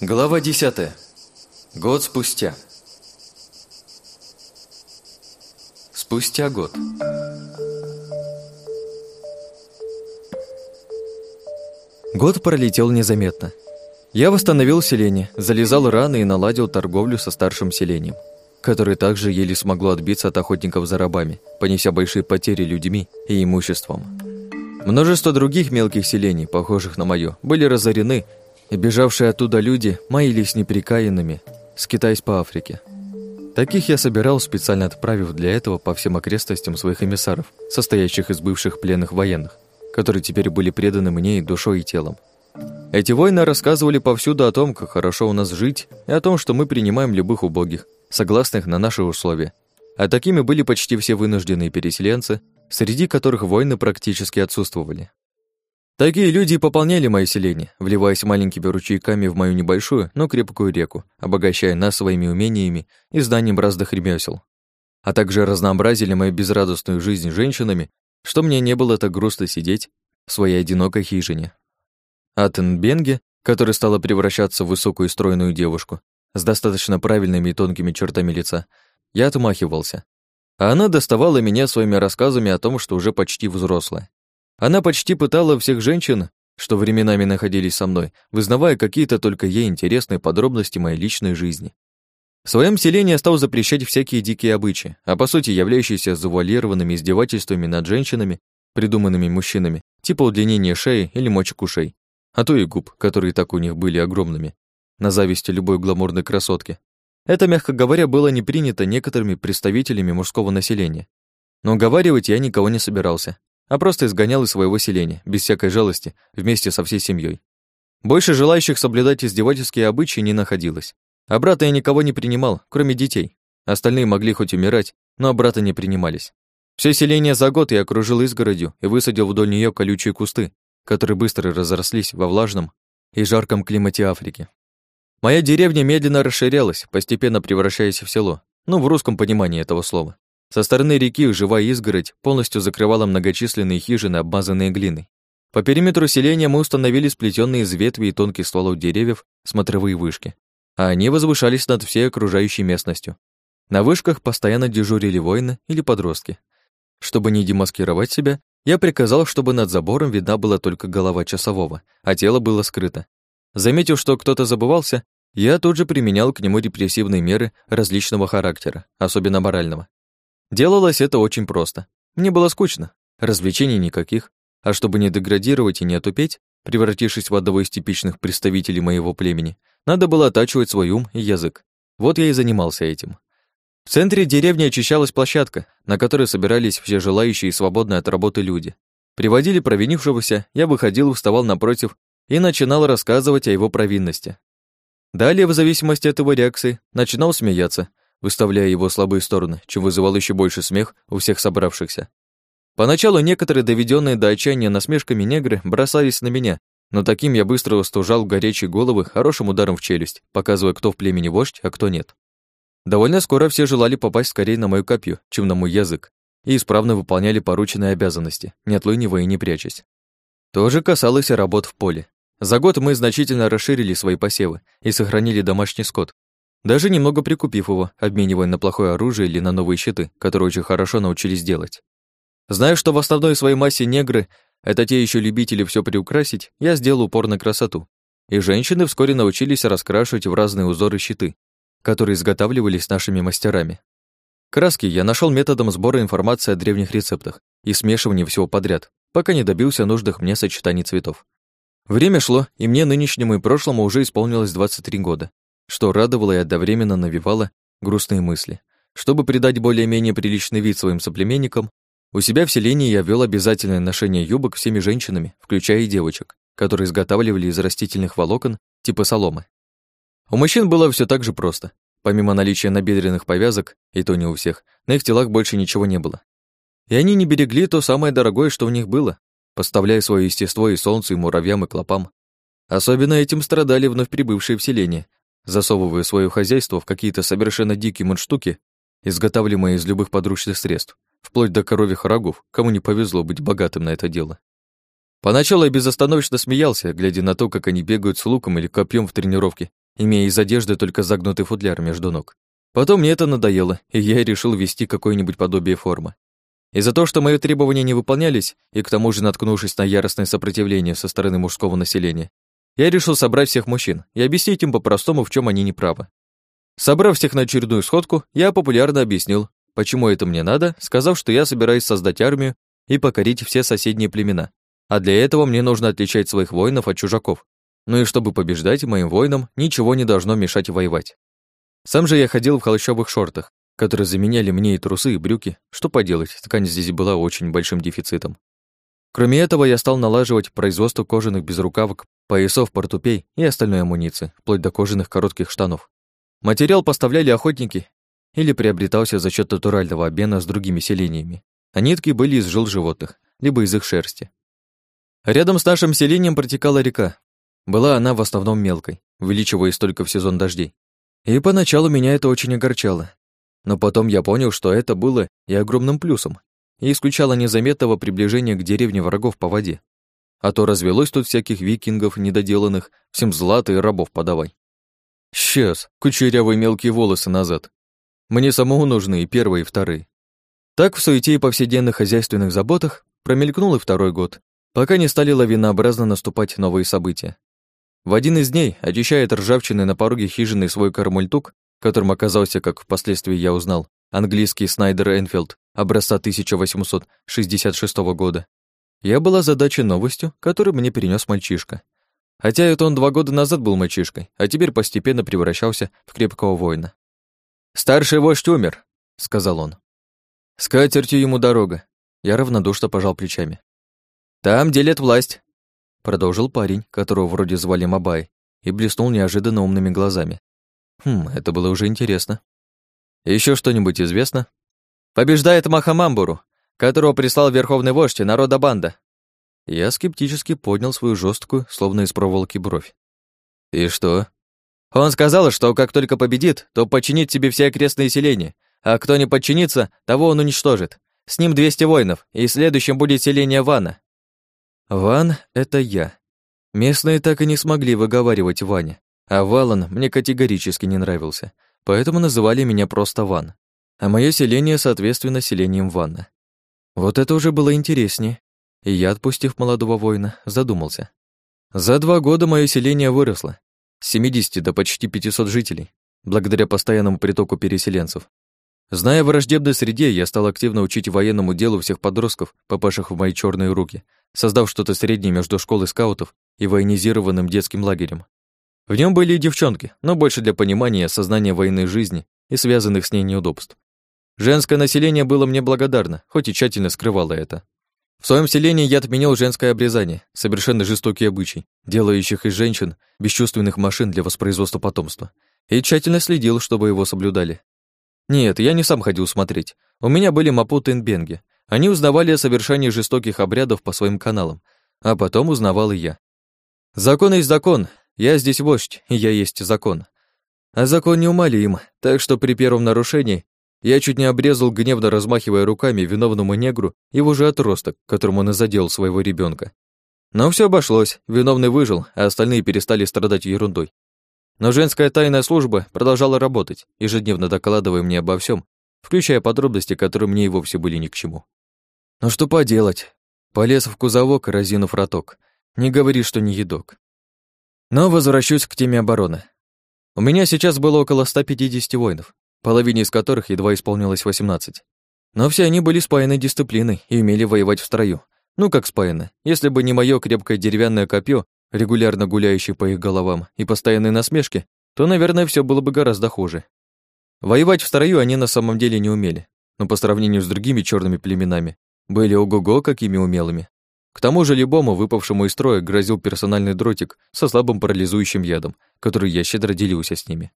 Глава 10. Год спустя. Спустя год. Год пролетел незаметно. Я восстановил селение, залезал раны и наладил торговлю со старшим селением, которое также еле смогло отбиться от охотников за рабами, понеся большие потери людьми и имуществом. Множество других мелких селений, похожих на мое, были разорены, и бежавшие оттуда люди маялись неприкаянными, скитаясь по Африке. Таких я собирал, специально отправив для этого по всем окрестностям своих эмиссаров, состоящих из бывших пленных военных, которые теперь были преданы мне и душой, и телом. Эти воины рассказывали повсюду о том, как хорошо у нас жить, и о том, что мы принимаем любых убогих, согласных на наши условия. А такими были почти все вынужденные переселенцы, среди которых воины практически отсутствовали. Такие люди пополняли мое селение, вливаясь маленькими ручейками в мою небольшую, но крепкую реку, обогащая нас своими умениями и знанием разных ремесел. А также разнообразили мою безрадостную жизнь женщинами, что мне не было так грустно сидеть в своей одинокой хижине. Атенбенге, которая стала превращаться в высокую и стройную девушку с достаточно правильными и тонкими чертами лица, я отмахивался. А она доставала меня своими рассказами о том, что уже почти взрослая. Она почти пытала всех женщин, что временами находились со мной, вызнавая какие-то только ей интересные подробности моей личной жизни. В своем селении я стал запрещать всякие дикие обычаи, а по сути являющиеся завуалированными издевательствами над женщинами, придуманными мужчинами, типа удлинения шеи или мочек ушей а то и губ, которые так у них были огромными, на зависти любой гламурной красотки. Это, мягко говоря, было не принято некоторыми представителями мужского населения. Но уговаривать я никого не собирался, а просто изгонял из своего селения, без всякой жалости, вместе со всей семьей. Больше желающих соблюдать издевательские обычаи не находилось. А брата я никого не принимал, кроме детей. Остальные могли хоть умирать, но а не принимались. Все селение за год я окружил изгородью и высадил вдоль нее колючие кусты, которые быстро разрослись во влажном и жарком климате Африки. Моя деревня медленно расширялась, постепенно превращаясь в село, ну, в русском понимании этого слова. Со стороны реки живая изгородь полностью закрывала многочисленные хижины, обмазанные глиной. По периметру селения мы установили сплетенные из ветви и тонких стволов деревьев смотровые вышки, а они возвышались над всей окружающей местностью. На вышках постоянно дежурили воины или подростки. Чтобы не демаскировать себя, я приказал, чтобы над забором видна была только голова часового, а тело было скрыто. Заметив, что кто-то забывался, я тут же применял к нему репрессивные меры различного характера, особенно морального. Делалось это очень просто. Мне было скучно, развлечений никаких, а чтобы не деградировать и не отупеть, превратившись в одного из типичных представителей моего племени, надо было оттачивать свой ум и язык. Вот я и занимался этим. В центре деревни очищалась площадка, на которой собирались все желающие свободно от работы люди. Приводили провинившегося, я выходил, вставал напротив и начинал рассказывать о его провинности. Далее, в зависимости от его реакции, начинал смеяться, выставляя его слабые стороны, чем вызывал еще больше смех у всех собравшихся. Поначалу некоторые, доведенные до отчаяния насмешками негры, бросались на меня, но таким я быстро устужал горячие головы хорошим ударом в челюсть, показывая, кто в племени вождь, а кто нет. Довольно скоро все желали попасть скорее на мою копью, чем на мой язык, и исправно выполняли порученные обязанности, не отлынивая и не прячась. То же касалось и работ в поле. За год мы значительно расширили свои посевы и сохранили домашний скот, даже немного прикупив его, обменивая на плохое оружие или на новые щиты, которые очень хорошо научились делать. Зная, что в основной своей массе негры — это те еще любители все приукрасить, я сделал упор на красоту. И женщины вскоре научились раскрашивать в разные узоры щиты, которые изготавливались нашими мастерами. Краски я нашел методом сбора информации о древних рецептах и смешивания всего подряд, пока не добился нужных мне сочетаний цветов. Время шло, и мне нынешнему и прошлому уже исполнилось 23 года, что радовало и одновременно навевало грустные мысли. Чтобы придать более-менее приличный вид своим соплеменникам, у себя в селении я вел обязательное ношение юбок всеми женщинами, включая и девочек, которые изготавливали из растительных волокон типа соломы. У мужчин было все так же просто. Помимо наличия набедренных повязок, и то не у всех, на их телах больше ничего не было. И они не берегли то самое дорогое, что у них было, поставляя свое естество и солнцу, и муравьям, и клопам. Особенно этим страдали вновь прибывшие в селение, засовывая свое хозяйство в какие-то совершенно дикие мундштуки, изготавливаемые из любых подручных средств, вплоть до коровьих рогов, кому не повезло быть богатым на это дело. Поначалу я безостановочно смеялся, глядя на то, как они бегают с луком или копьем в тренировке, имея из одежды только загнутый футляр между ног. Потом мне это надоело, и я решил вести какое-нибудь подобие формы. Из-за того, что мои требования не выполнялись, и к тому же наткнувшись на яростное сопротивление со стороны мужского населения, я решил собрать всех мужчин и объяснить им по-простому, в чем они неправы. Собрав всех на очередную сходку, я популярно объяснил, почему это мне надо, сказав, что я собираюсь создать армию и покорить все соседние племена. А для этого мне нужно отличать своих воинов от чужаков. Ну и чтобы побеждать, моим воинам ничего не должно мешать воевать. Сам же я ходил в холщовых шортах, которые заменяли мне и трусы, и брюки. Что поделать, ткань здесь была очень большим дефицитом. Кроме этого, я стал налаживать производство кожаных безрукавок, поясов, портупей и остальной амуниции, вплоть до кожаных коротких штанов. Материал поставляли охотники или приобретался за счет натурального обмена с другими селениями, а нитки были из жил животных, либо из их шерсти. Рядом с нашим селением протекала река. Была она в основном мелкой, увеличиваясь только в сезон дождей. И поначалу меня это очень огорчало. Но потом я понял, что это было и огромным плюсом, и исключало незаметного приближения к деревне врагов по воде. А то развелось тут всяких викингов недоделанных, всем злато и рабов подавай. Сейчас, кучерявые мелкие волосы назад. Мне самому нужны и первые, и вторые. Так в суете и повседневных хозяйственных заботах промелькнул и второй год, пока не стали лавинообразно наступать новые события. В один из дней, очищая от ржавчины на пороге хижины свой кармультук, которым оказался, как впоследствии я узнал, английский Снайдер Энфилд образца 1866 года, я была задачей новостью, которую мне перенес мальчишка. Хотя это он два года назад был мальчишкой, а теперь постепенно превращался в крепкого воина. «Старший вождь умер», — сказал он. «С катертью ему дорога». Я равнодушно пожал плечами. «Там делят власть», — продолжил парень, которого вроде звали Мабай, и блеснул неожиданно умными глазами. Хм, это было уже интересно. Еще что-нибудь известно? Побеждает Махамамбуру, которого прислал верховный вождь народа банда. Я скептически поднял свою жесткую, словно из проволоки бровь. И что? Он сказал, что как только победит, то подчинит себе все окрестные селения, а кто не подчинится, того он уничтожит. С ним 200 воинов, и следующим будет селение Вана. Ван — это я. Местные так и не смогли выговаривать Ваня, а Валан мне категорически не нравился, поэтому называли меня просто Ван, а мое селение, соответственно, селением Ванна. Вот это уже было интереснее, и я, отпустив молодого воина, задумался. За два года мое селение выросло, с 70 до почти 500 жителей, благодаря постоянному притоку переселенцев. Зная враждебной среде, я стал активно учить военному делу всех подростков, попавших в мои черные руки, создав что-то среднее между школой скаутов и военизированным детским лагерем. В нем были и девчонки, но больше для понимания и осознания военной жизни и связанных с ней неудобств. Женское население было мне благодарно, хоть и тщательно скрывало это. В своем селении я отменил женское обрезание, совершенно жестокий обычай, делающих из женщин бесчувственных машин для воспроизводства потомства, и тщательно следил, чтобы его соблюдали. Нет, я не сам ходил смотреть. У меня были Мапуты и Бенги. Они узнавали о совершении жестоких обрядов по своим каналам, а потом узнавал и я. Закон есть закон, я здесь вождь, и я есть закон. А закон неумолим, так что при первом нарушении я чуть не обрезал, гневно размахивая руками виновному негру его же отросток, которым он и задел своего ребенка. Но все обошлось, виновный выжил, а остальные перестали страдать ерундой. Но женская тайная служба продолжала работать, ежедневно докладывая мне обо всем, включая подробности, которые мне и вовсе были ни к чему. Но что поделать? Полез в кузовок, разинув роток. Не говори, что не едок. Но возвращусь к теме обороны. У меня сейчас было около 150 воинов, половине из которых едва исполнилось 18. Но все они были спаяны дисциплиной и умели воевать в строю. Ну как спаяны, если бы не мое крепкое деревянное копье регулярно гуляющий по их головам, и постоянные насмешки, то, наверное, все было бы гораздо хуже. Воевать в строю они на самом деле не умели, но по сравнению с другими черными племенами были ого-го какими умелыми. К тому же любому выпавшему из строя грозил персональный дротик со слабым парализующим ядом, который я щедро делился с ними.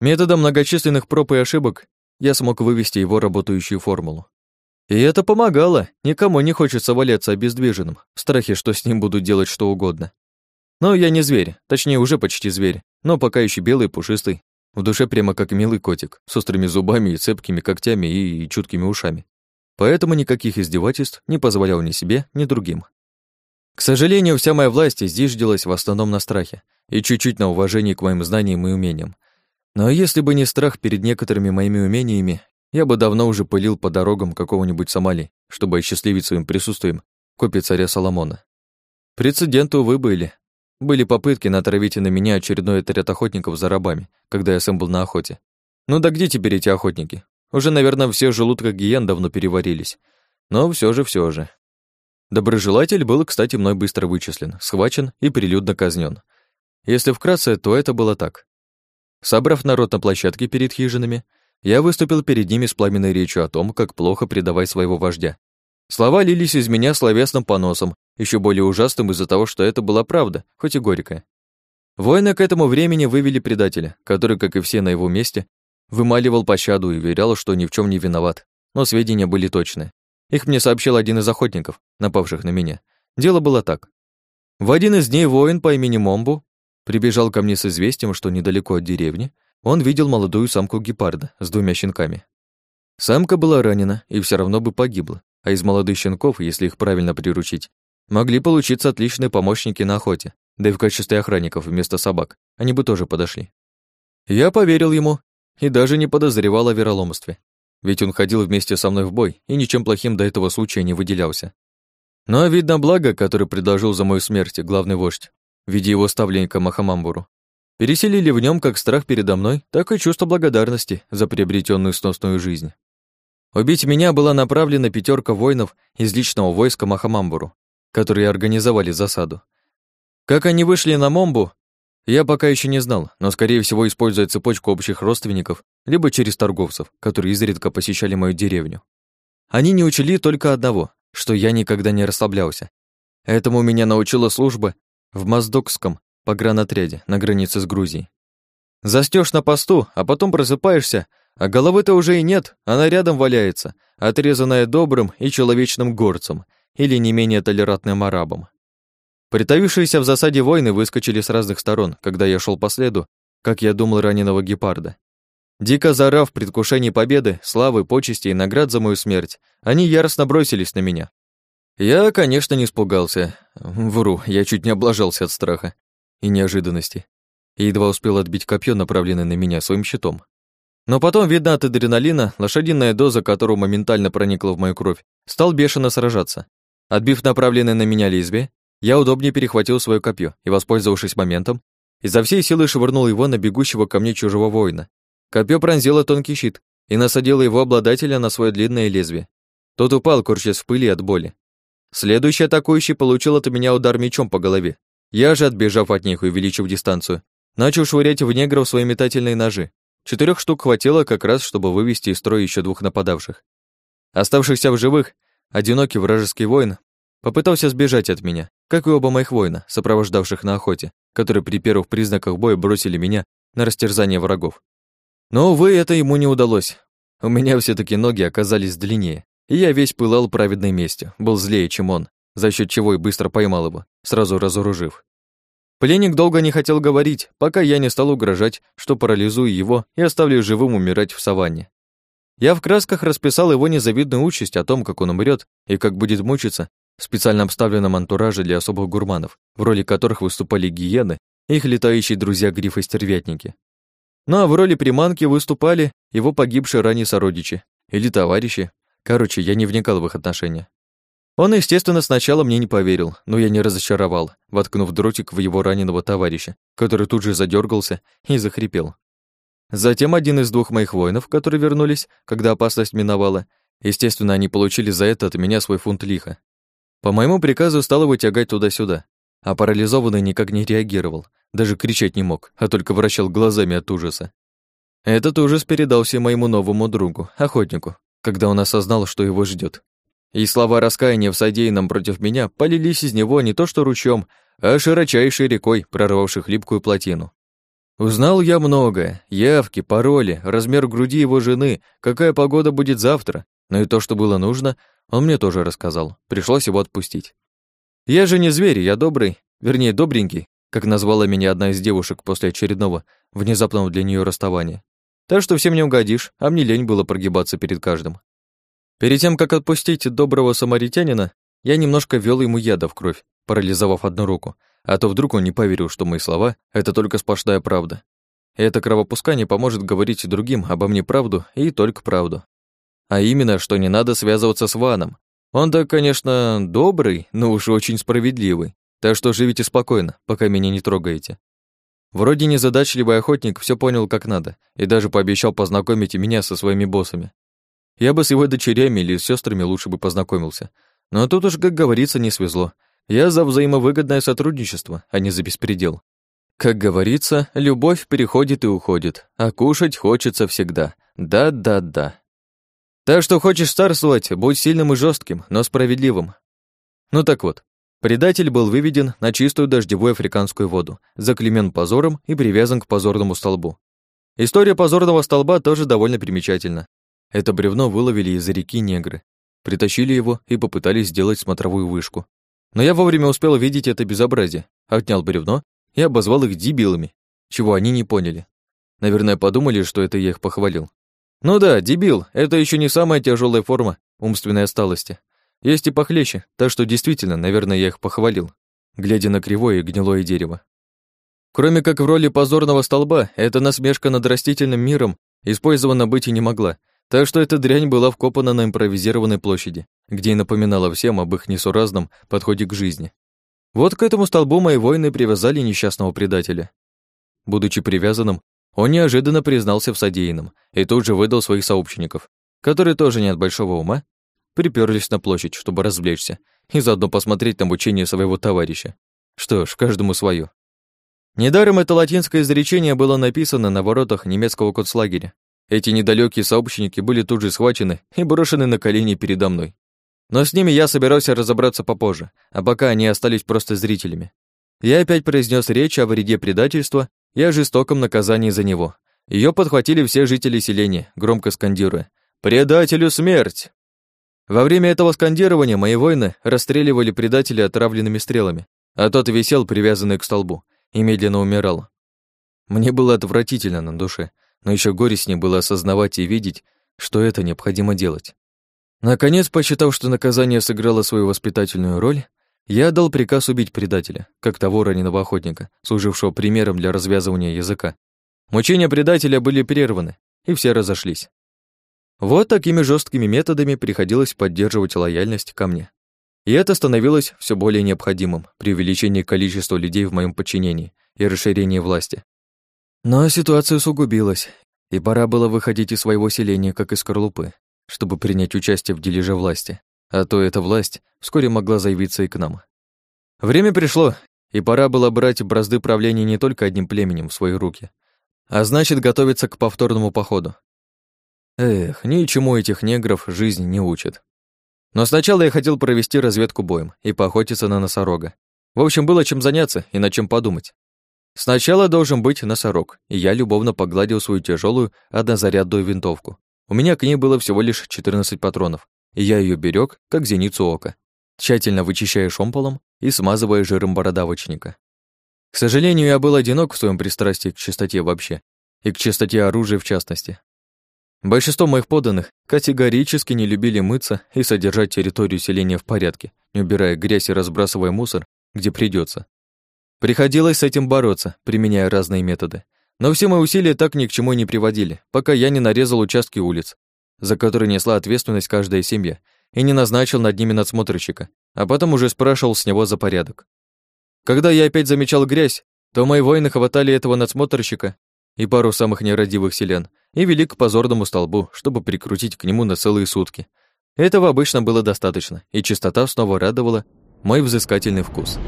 Методом многочисленных проб и ошибок я смог вывести его работающую формулу. И это помогало. Никому не хочется валяться обездвиженным, в страхе, что с ним будут делать что угодно. Но я не зверь, точнее, уже почти зверь, но пока еще белый, пушистый. В душе прямо как милый котик, с острыми зубами и цепкими когтями и, и чуткими ушами. Поэтому никаких издевательств не позволял ни себе, ни другим. К сожалению, вся моя власть зиждилась в основном на страхе и чуть-чуть на уважении к моим знаниям и умениям. Но если бы не страх перед некоторыми моими умениями, я бы давно уже пылил по дорогам какого-нибудь Сомали, чтобы осчастливить своим присутствием копии царя Соломона. Прецеденты, увы, были. Были попытки натравить на меня очередной отряд охотников за рабами, когда я сам был на охоте. Ну да где теперь эти охотники? Уже, наверное, все желудка гиен давно переварились. Но все же, все же. Доброжелатель был, кстати, мной быстро вычислен, схвачен и прилюдно казнен. Если вкратце, то это было так. Собрав народ на площадке перед хижинами, я выступил перед ними с пламенной речью о том, как плохо предавать своего вождя. Слова лились из меня словесным поносом, еще более ужасным из-за того, что это была правда, хоть и горькая. Воины к этому времени вывели предателя, который, как и все на его месте, вымаливал пощаду и уверял, что ни в чем не виноват. Но сведения были точные. Их мне сообщил один из охотников, напавших на меня. Дело было так. В один из дней воин по имени Момбу прибежал ко мне с известием, что недалеко от деревни он видел молодую самку гепарда с двумя щенками. Самка была ранена и все равно бы погибла, а из молодых щенков, если их правильно приручить, могли получиться отличные помощники на охоте, да и в качестве охранников вместо собак они бы тоже подошли. Я поверил ему и даже не подозревал о вероломстве, ведь он ходил вместе со мной в бой и ничем плохим до этого случая не выделялся. Но, видно, благо, которое предложил за мою смерть главный вождь, в виде его ставленника Махамамбуру, переселили в нем как страх передо мной, так и чувство благодарности за приобретенную сносную жизнь. Убить меня была направлена пятерка воинов из личного войска Махамамбуру, которые организовали засаду. Как они вышли на Момбу, я пока еще не знал, но, скорее всего, используя цепочку общих родственников, либо через торговцев, которые изредка посещали мою деревню. Они не учли только одного, что я никогда не расслаблялся. Этому меня научила служба в Моздокском погранотряде на границе с Грузией. Застёшь на посту, а потом просыпаешься, а головы-то уже и нет, она рядом валяется, отрезанная добрым и человечным горцем или не менее толерантным арабом. Притаившиеся в засаде воины выскочили с разных сторон, когда я шел по следу, как я думал, раненого гепарда. Дико заорав в предвкушении победы, славы, почести и наград за мою смерть, они яростно бросились на меня. Я, конечно, не испугался. Вру, я чуть не облажался от страха и неожиданности. И едва успел отбить копье, направленное на меня своим щитом. Но потом, видно от адреналина, лошадиная доза, которая моментально проникла в мою кровь, стал бешено сражаться. Отбив направленное на меня лезвие, я удобнее перехватил свое копье и, воспользовавшись моментом, изо всей силы швырнул его на бегущего ко мне чужого воина. Копье пронзило тонкий щит и насадило его обладателя на свое длинное лезвие. Тот упал, корчась в пыли от боли. Следующий атакующий получил от меня удар мечом по голове. Я же, отбежав от них и увеличив дистанцию, начал швырять в негров свои метательные ножи. Четырех штук хватило как раз, чтобы вывести из строя еще двух нападавших. Оставшихся в живых, одинокий вражеский воин попытался сбежать от меня, как и оба моих воина, сопровождавших на охоте, которые при первых признаках боя бросили меня на растерзание врагов. Но, увы, это ему не удалось. У меня все таки ноги оказались длиннее, и я весь пылал праведной местью, был злее, чем он, за счет чего и быстро поймал его, сразу разоружив. Пленник долго не хотел говорить, пока я не стал угрожать, что парализую его и оставлю живым умирать в саванне. Я в красках расписал его незавидную участь о том, как он умрет и как будет мучиться, в специально обставленном антураже для особых гурманов, в роли которых выступали гиены и их летающие друзья-грифы-стервятники. Ну а в роли приманки выступали его погибшие ранее сородичи или товарищи. Короче, я не вникал в их отношения. Он, естественно, сначала мне не поверил, но я не разочаровал, воткнув дротик в его раненого товарища, который тут же задергался и захрипел. Затем один из двух моих воинов, которые вернулись, когда опасность миновала, естественно, они получили за это от меня свой фунт лиха. По моему приказу стало вытягать туда-сюда, а парализованный никак не реагировал, даже кричать не мог, а только вращал глазами от ужаса. Этот ужас передался моему новому другу, охотнику, когда он осознал, что его ждет. И слова раскаяния в содеянном против меня полились из него не то что ручьем, а широчайшей рекой, прорвавших липкую плотину. Узнал я многое, явки, пароли, размер груди его жены, какая погода будет завтра, но и то, что было нужно, он мне тоже рассказал. Пришлось его отпустить. Я же не зверь, я добрый, вернее, добренький, как назвала меня одна из девушек после очередного, внезапного для нее расставания. Так что всем не угодишь, а мне лень было прогибаться перед каждым. Перед тем, как отпустить доброго самаритянина, я немножко ввел ему яда в кровь парализовав одну руку, а то вдруг он не поверил, что мои слова — это только сплошная правда. И это кровопускание поможет говорить другим обо мне правду и только правду. А именно, что не надо связываться с Ваном. Он-то, конечно, добрый, но уж очень справедливый. Так что живите спокойно, пока меня не трогаете. Вроде незадачливый охотник все понял как надо и даже пообещал познакомить меня со своими боссами. Я бы с его дочерями или с сестрами лучше бы познакомился. Но тут уж, как говорится, не свезло. Я за взаимовыгодное сотрудничество, а не за беспредел. Как говорится, любовь приходит и уходит, а кушать хочется всегда. Да-да-да. Так что хочешь царствовать, будь сильным и жестким, но справедливым. Ну так вот, предатель был выведен на чистую дождевую африканскую воду, заклемен позором и привязан к позорному столбу. История позорного столба тоже довольно примечательна. Это бревно выловили из реки негры, притащили его и попытались сделать смотровую вышку. Но я вовремя успел видеть это безобразие, отнял бревно и обозвал их дебилами, чего они не поняли. Наверное, подумали, что это я их похвалил. Ну да, дебил, это еще не самая тяжелая форма умственной осталости. Есть и похлеще, так что действительно, наверное, я их похвалил, глядя на кривое и гнилое дерево. Кроме как в роли позорного столба, эта насмешка над растительным миром использована быть и не могла, так что эта дрянь была вкопана на импровизированной площади, где и напоминала всем об их несуразном подходе к жизни. Вот к этому столбу мои воины привязали несчастного предателя. Будучи привязанным, он неожиданно признался в содеянном и тут же выдал своих сообщников, которые тоже не от большого ума, приперлись на площадь, чтобы развлечься и заодно посмотреть на мучение своего товарища. Что ж, каждому свое. Недаром это латинское изречение было написано на воротах немецкого концлагеря, эти недалекие сообщники были тут же схвачены и брошены на колени передо мной. Но с ними я собирался разобраться попозже, а пока они остались просто зрителями. Я опять произнес речь о вреде предательства и о жестоком наказании за него. Ее подхватили все жители селения, громко скандируя «Предателю смерть!». Во время этого скандирования мои воины расстреливали предателя отравленными стрелами, а тот висел, привязанный к столбу, и медленно умирал. Мне было отвратительно на душе, но еще горестнее было осознавать и видеть, что это необходимо делать. Наконец, посчитав, что наказание сыграло свою воспитательную роль, я дал приказ убить предателя, как того раненого охотника, служившего примером для развязывания языка. Мучения предателя были прерваны, и все разошлись. Вот такими жесткими методами приходилось поддерживать лояльность ко мне. И это становилось все более необходимым при увеличении количества людей в моем подчинении и расширении власти. Но ситуация усугубилась, и пора было выходить из своего селения, как из скорлупы, чтобы принять участие в дележе власти, а то эта власть вскоре могла заявиться и к нам. Время пришло, и пора было брать бразды правления не только одним племенем в свои руки, а значит готовиться к повторному походу. Эх, ничему этих негров жизнь не учит. Но сначала я хотел провести разведку боем и поохотиться на носорога. В общем, было чем заняться и над чем подумать. Сначала должен быть носорог, и я любовно погладил свою тяжелую однозарядную винтовку. У меня к ней было всего лишь 14 патронов, я ее берег, как зеницу ока, тщательно вычищая шомполом и смазывая жиром бородавочника. К сожалению, я был одинок в своем пристрастии к чистоте вообще, и к чистоте оружия в частности. Большинство моих подданных категорически не любили мыться и содержать территорию селения в порядке, не убирая грязь и разбрасывая мусор, где придется. Приходилось с этим бороться, применяя разные методы. Но все мои усилия так ни к чему не приводили, пока я не нарезал участки улиц, за которые несла ответственность каждая семья, и не назначил над ними надсмотрщика, а потом уже спрашивал с него за порядок. Когда я опять замечал грязь, то мои воины хватали этого надсмотрщика и пару самых нерадивых селян и вели к позорному столбу, чтобы прикрутить к нему на целые сутки. Этого обычно было достаточно, и чистота снова радовала мой взыскательный вкус.